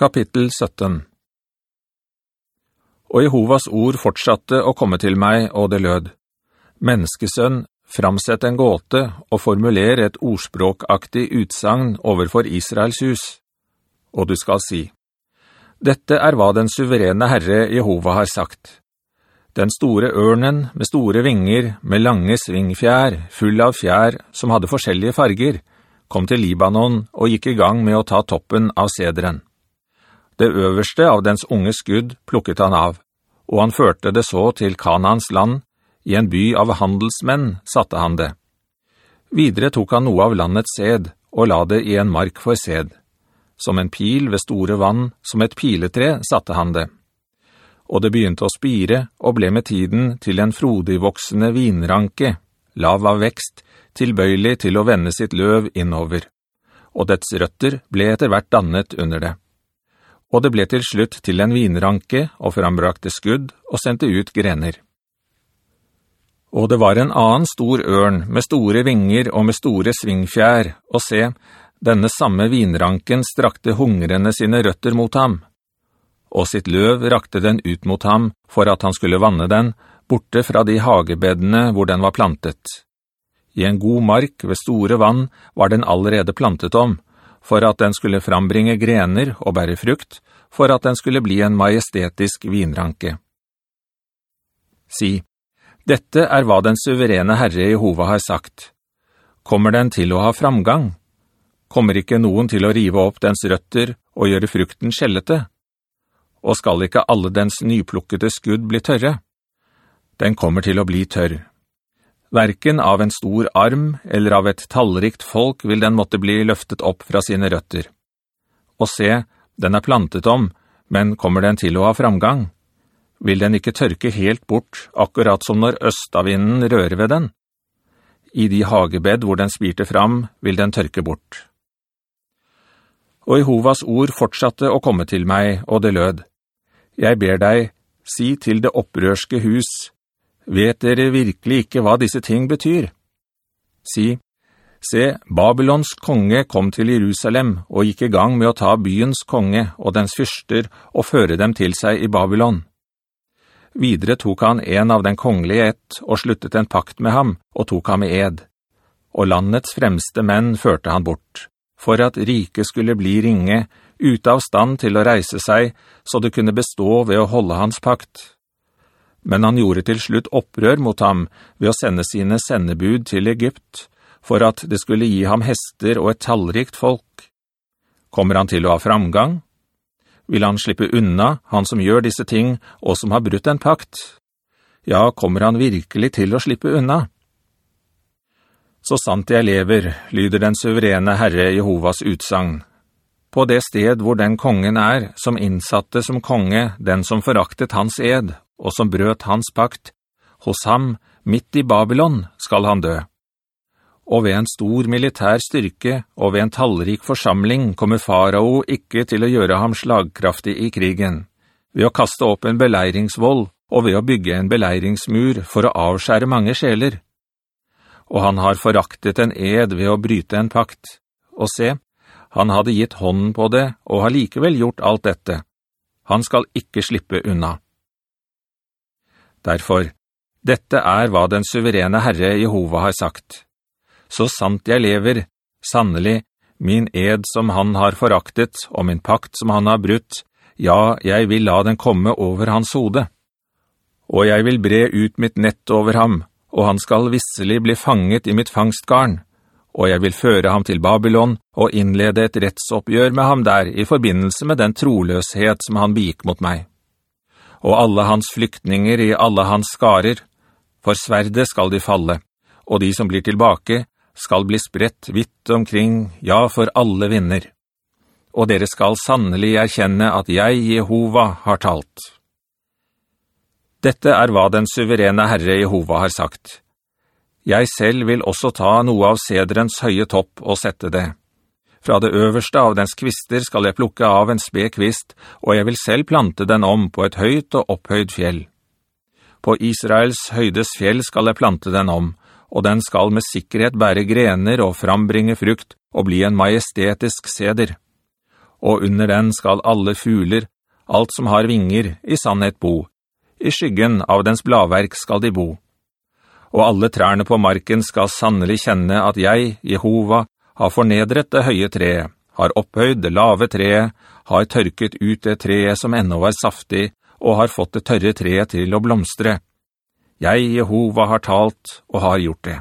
Kapittel 17 Og Jehovas ord fortsatte å komme til meg, og det lød. Menneskesønn, framsett en gåte og formuler et ordspråkaktig utsagn overfor Israels hus. Og du skal si, «Dette er hva den suverene Herre Jehova har sagt. Den store ørnen med store vinger, med lange svingfjær, full av fjær som hadde forskjellige farger, kom til Libanon og gikk i gang med å ta toppen av sederen. Det øverste av dens unge skudd plukket han av, og han førte det så til Kanans land, i en by av handelsmenn satte han det. Videre tok han noe av landets sed, og la det i en mark for sed. Som en pil ved store vann, som et piletre, satte han det. Og det begynte å spire, og ble med tiden til en frodigvoksende vinranke, lav av vekst, tilbøyelig til å vende sitt løv innover. Og dets røtter ble etter hvert dannet under det og det ble til slutt til en vinranke og frambrakte skudd og sendte ut grener. Og det var en annen stor ørn med store vinger og med store svingfjær, og se, denne samme vinranken strakte hungrende sine røtter mot ham. Og sitt løv rakte den ut mot ham for at han skulle vanne den, borte fra de hagebeddene hvor den var plantet. I en god mark ved store vann var den allerede plantet om, for at den skulle frambringe grener og bære frukt, for at den skulle bli en majestetisk vinranke. Si, dette er hva den suverene Herre Jehova har sagt. Kommer den til å ha framgang? Kommer ikke noen til å rive opp dens røtter og gjøre frukten skjellete? Og skal ikke alle dens nyplukkede skudd bli tørre? Den kommer til å bli tørr. Hverken av en stor arm eller av et tallrikt folk vil den måtte bli løftet opp fra sine røtter. Og se, den er plantet om, men kommer den til å ha framgang? Vil den ikke tørke helt bort, akkurat som når østavinden rører ved den? I de hagebed hvor den spirte fram, vil den tørke bort. Og Jehovas ord fortsatte å komme til meg, og det lød. Jeg ber deg, si til det opprørske hus, Vet dere virkelig ikke hva disse ting betyr? Si, se, Babylons konge kom til Jerusalem og gikk i gang med å ta byens konge og dens fyrster og føre dem til seg i Babylon. Videre tok han en av den kongelige ett og sluttet en pakt med ham og tok ham i ed. Og landets fremste menn førte han bort, for at riket skulle bli ringe, ute av stand til å reise seg, så det kunne bestå ved å holde hans pakt men han gjorde til slutt opprør mot ham ved å sende sine sendebud til Egypt, for at det skulle gi ham hester og et tallrikt folk. Kommer han til å ha framgang? Vil han slippe unna, han som gjør disse ting, og som har brutt en pakt? Ja, kommer han virkelig til å slippe unna? Så sant jeg lever, lyder den suverene Herre Jehovas utsang. På det sted hvor den kongen er, som innsatte som konge, den som foraktet hans ed, og som brøt hans pakt, hos ham, midt i Babylon, skal han dø. Og ved en stor militær styrke og ved en tallrik forsamling kommer farao ikke til å gjøre ham slagkraftig i krigen, ved å kaste opp en beleiringsvoll og ved å bygge en beleiringsmur for å avskjære mange sjeler. Og han har foraktet en ed ved å bryte en pakt. Og se, han hadde gitt hånden på det og har likevel gjort alt dette. Han skal ikke slippe unna. Derfor, dette er hva den suverene Herre Jehova har sagt. Så sant jeg lever, sannelig, min ed som han har foraktet, og min pakt som han har brutt, ja, jeg vil la den komme over hans hode. Og jeg vil bre ut mitt nett over ham, og han skal visselig bli fanget i mitt fangstgarn, og jeg vil føre ham til Babylon og innlede et rettsoppgjør med ham der i forbindelse med den troløshet som han begikk mot meg og alle hans flyktninger i alle hans skarer, for sverde skal de falle, og de som blir tilbake skal bli spredt vidt omkring, ja, for alle vinner. Og dere skal sannelig erkjenne at jeg, Jehova, har talt. Dette er hva den suverene Herre Jehova har sagt. Jeg selv vil også ta noe av sederens høye topp og sette det. Fra det øverste av dens kvister skal jeg plukke av en spekvist, og jeg vil selv plante den om på et høyt og opphøyd fjell. På Israels høydes fjell skal jeg plante den om, og den skal med sikkerhet bære grener og frambringe frukt og bli en majestetisk seder. og under den skal alle fugler, alt som har vinger, i sannhet bo. I skyggen av dens bladverk skal de bo. Og alle trærne på marken skal sannelig kjenne at jeg, Jehova, har fornedret det høye treet, har opphøyd det lave treet, har tørket ut det treet som enda var saftig, og har fått det tørre treet til å blomstre. Jeg, Jehova, har talt og har gjort det.